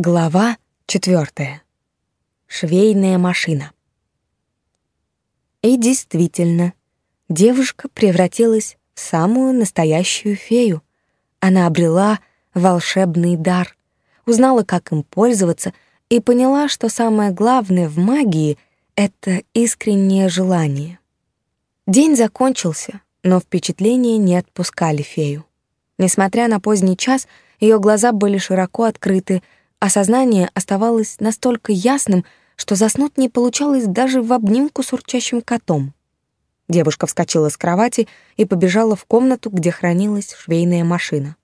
Глава четвертая. Швейная машина. И действительно, девушка превратилась в самую настоящую фею. Она обрела волшебный дар, узнала, как им пользоваться, и поняла, что самое главное в магии — это искреннее желание. День закончился, но впечатления не отпускали фею. Несмотря на поздний час, ее глаза были широко открыты — а сознание оставалось настолько ясным, что заснуть не получалось даже в обнимку с урчащим котом. Девушка вскочила с кровати и побежала в комнату, где хранилась швейная машина.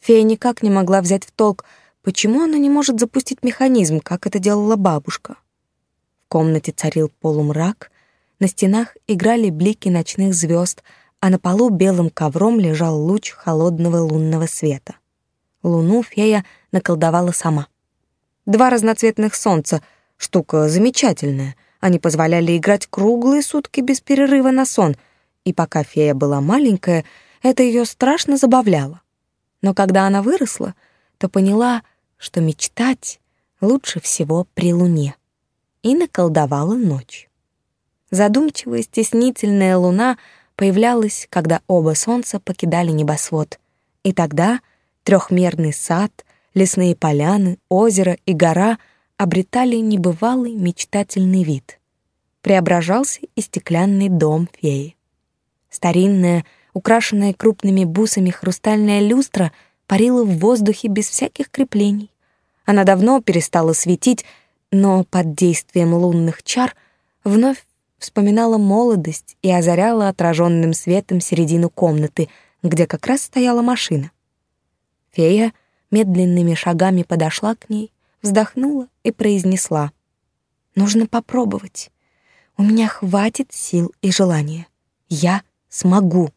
Фея никак не могла взять в толк, почему она не может запустить механизм, как это делала бабушка. В комнате царил полумрак, на стенах играли блики ночных звезд, а на полу белым ковром лежал луч холодного лунного света. Луну фея наколдовала сама. Два разноцветных солнца — штука замечательная. Они позволяли играть круглые сутки без перерыва на сон, и пока фея была маленькая, это ее страшно забавляло. Но когда она выросла, то поняла, что мечтать лучше всего при луне, и наколдовала ночь. Задумчивая, стеснительная луна появлялась, когда оба солнца покидали небосвод, и тогда трехмерный сад — лесные поляны, озеро и гора обретали небывалый мечтательный вид. Преображался и стеклянный дом феи. Старинная, украшенная крупными бусами хрустальная люстра парила в воздухе без всяких креплений. Она давно перестала светить, но под действием лунных чар вновь вспоминала молодость и озаряла отраженным светом середину комнаты, где как раз стояла машина. Фея медленными шагами подошла к ней, вздохнула и произнесла. «Нужно попробовать. У меня хватит сил и желания. Я смогу».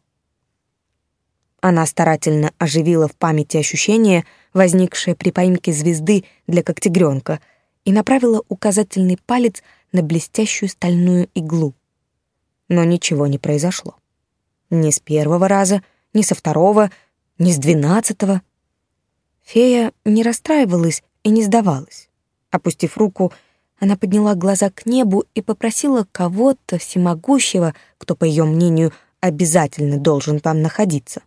Она старательно оживила в памяти ощущение, возникшее при поимке звезды для когтегрёнка, и направила указательный палец на блестящую стальную иглу. Но ничего не произошло. Ни с первого раза, ни со второго, ни с двенадцатого — Фея не расстраивалась и не сдавалась. Опустив руку, она подняла глаза к небу и попросила кого-то всемогущего, кто, по ее мнению, обязательно должен там находиться.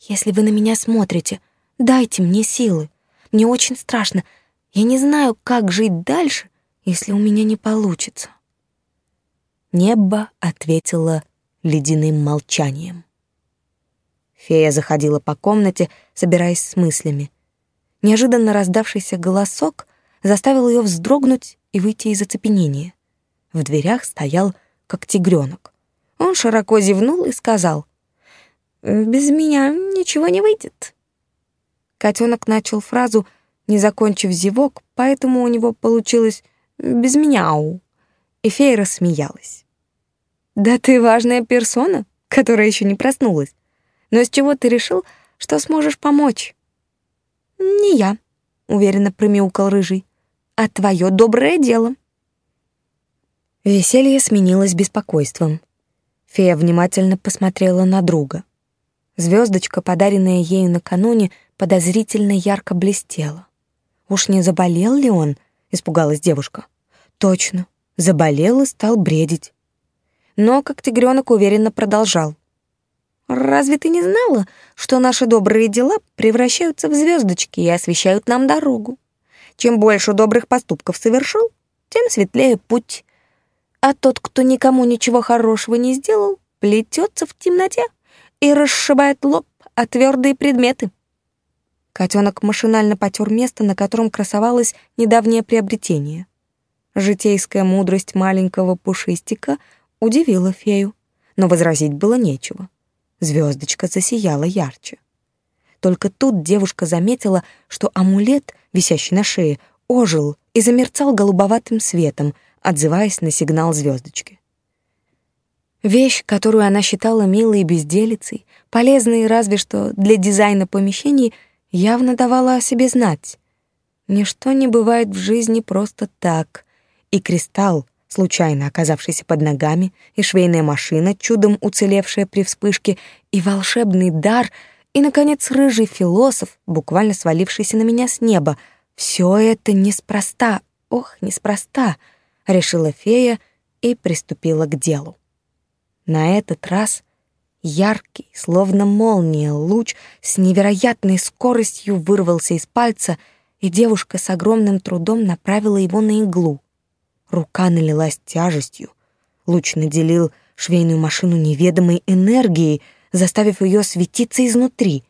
«Если вы на меня смотрите, дайте мне силы. Мне очень страшно. Я не знаю, как жить дальше, если у меня не получится». Небо ответило ледяным молчанием. Фея заходила по комнате, собираясь с мыслями. Неожиданно раздавшийся голосок заставил ее вздрогнуть и выйти из оцепенения. В дверях стоял как тигренок. Он широко зевнул и сказал, «Без меня ничего не выйдет». Котенок начал фразу, не закончив зевок, поэтому у него получилось «без мяу». И фея рассмеялась. «Да ты важная персона, которая еще не проснулась. Но с чего ты решил, что сможешь помочь?» «Не я», — уверенно промяукал рыжий, «а твое доброе дело». Веселье сменилось беспокойством. Фея внимательно посмотрела на друга. Звездочка, подаренная ею накануне, подозрительно ярко блестела. «Уж не заболел ли он?» — испугалась девушка. «Точно, заболел и стал бредить». Но как тигренок уверенно продолжал. Разве ты не знала, что наши добрые дела превращаются в звездочки и освещают нам дорогу? Чем больше добрых поступков совершил, тем светлее путь. А тот, кто никому ничего хорошего не сделал, плетется в темноте и расшибает лоб о твердые предметы. Котенок машинально потер место, на котором красовалось недавнее приобретение. Житейская мудрость маленького пушистика удивила фею, но возразить было нечего. Звездочка засияла ярче. Только тут девушка заметила, что амулет, висящий на шее, ожил и замерцал голубоватым светом, отзываясь на сигнал звездочки. Вещь, которую она считала милой безделицей, полезной разве что для дизайна помещений, явно давала о себе знать. Ничто не бывает в жизни просто так, и кристалл, случайно оказавшийся под ногами, и швейная машина, чудом уцелевшая при вспышке, и волшебный дар, и, наконец, рыжий философ, буквально свалившийся на меня с неба. Все это неспроста, ох, неспроста, решила фея и приступила к делу. На этот раз яркий, словно молния, луч с невероятной скоростью вырвался из пальца, и девушка с огромным трудом направила его на иглу. Рука налилась тяжестью. Луч наделил швейную машину неведомой энергией, заставив ее светиться изнутри.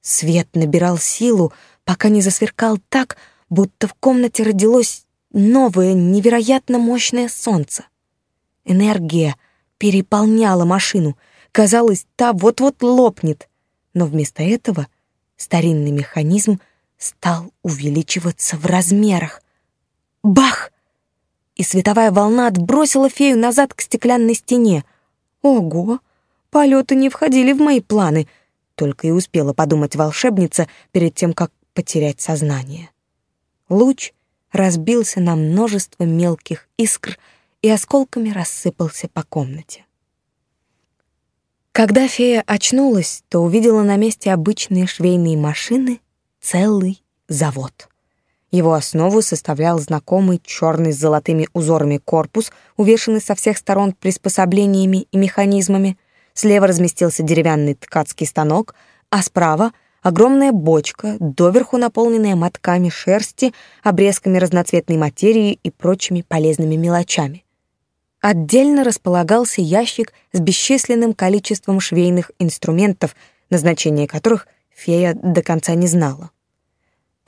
Свет набирал силу, пока не засверкал так, будто в комнате родилось новое, невероятно мощное солнце. Энергия переполняла машину. Казалось, та вот-вот лопнет. Но вместо этого старинный механизм стал увеличиваться в размерах. Бах! И световая волна отбросила фею назад к стеклянной стене. Ого! Полеты не входили в мои планы, только и успела подумать волшебница перед тем, как потерять сознание. Луч разбился на множество мелких искр и осколками рассыпался по комнате. Когда фея очнулась, то увидела на месте обычные швейные машины целый завод. Его основу составлял знакомый черный с золотыми узорами корпус, увешанный со всех сторон приспособлениями и механизмами. Слева разместился деревянный ткацкий станок, а справа — огромная бочка, доверху наполненная мотками шерсти, обрезками разноцветной материи и прочими полезными мелочами. Отдельно располагался ящик с бесчисленным количеством швейных инструментов, назначение которых фея до конца не знала.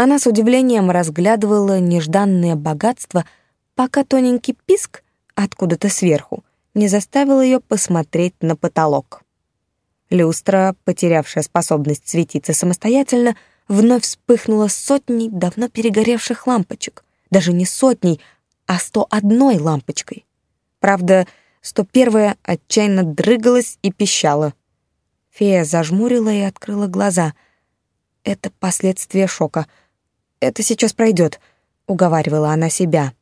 Она с удивлением разглядывала нежданное богатство, пока тоненький писк откуда-то сверху не заставил ее посмотреть на потолок. Люстра, потерявшая способность светиться самостоятельно, вновь вспыхнула сотней давно перегоревших лампочек. Даже не сотней, а сто одной лампочкой. Правда, сто первая отчаянно дрыгалась и пищала. Фея зажмурила и открыла глаза. Это последствия шока. Это сейчас пройдет, уговаривала она себя.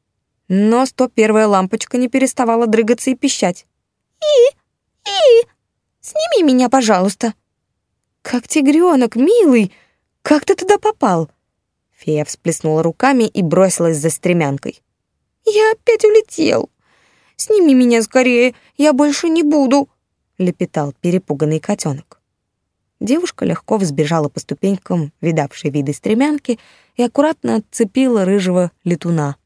Но сто первая лампочка не переставала дрыгаться и пищать. «И, и, Сними меня, пожалуйста». «Как тигренок, милый! Как ты туда попал?» Фея всплеснула руками и бросилась за стремянкой. «Я опять улетел. Сними меня скорее, я больше не буду», — лепетал перепуганный котенок. Девушка легко взбежала по ступенькам видавшей виды стремянки и аккуратно отцепила рыжего летуна.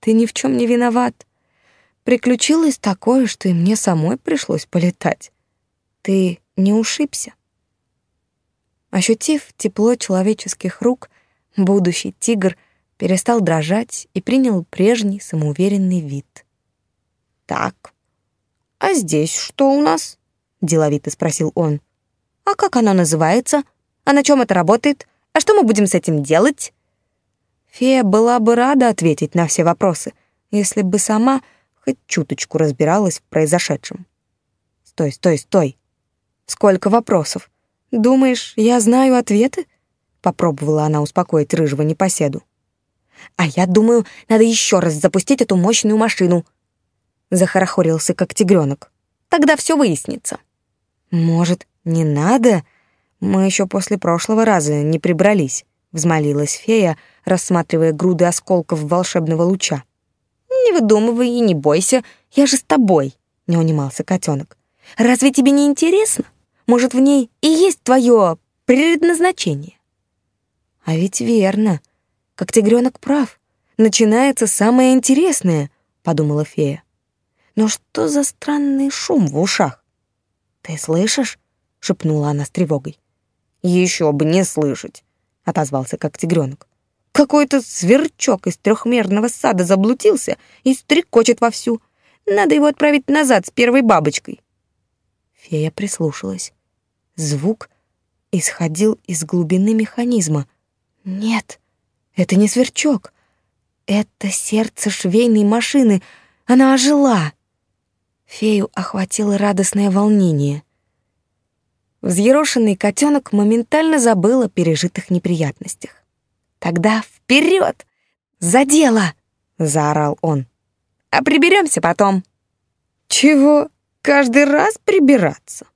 «Ты ни в чем не виноват. Приключилось такое, что и мне самой пришлось полетать. Ты не ушибся? Ощутив тепло человеческих рук, будущий тигр перестал дрожать и принял прежний самоуверенный вид. «Так, а здесь что у нас?» — деловито спросил он. «А как оно называется? А на чем это работает? А что мы будем с этим делать?» Фея была бы рада ответить на все вопросы, если бы сама хоть чуточку разбиралась в произошедшем. «Стой, стой, стой!» Сколько вопросов. Думаешь, я знаю ответы? Попробовала она успокоить рыжего непоседу. А я думаю, надо еще раз запустить эту мощную машину. Захорохорился, как тигренок. Тогда все выяснится. Может, не надо? Мы еще после прошлого раза не прибрались, взмолилась фея, рассматривая груды осколков волшебного луча. Не выдумывай и не бойся, я же с тобой, не унимался котенок. Разве тебе не интересно? Может, в ней и есть твое предназначение? А ведь верно. Как тигренок прав. Начинается самое интересное, подумала фея. Но что за странный шум в ушах? Ты слышишь? шепнула она с тревогой. Еще бы не слышать, отозвался как тигренок. Какой-то сверчок из трехмерного сада заблудился и стрекочет вовсю. Надо его отправить назад с первой бабочкой. Фея прислушалась. Звук исходил из глубины механизма. Нет, это не сверчок. Это сердце швейной машины. Она ожила. Фею охватило радостное волнение. Взъерошенный котенок моментально забыл о пережитых неприятностях. «Тогда вперед! За дело!» — заорал он. «А приберемся потом». «Чего?» каждый раз прибираться.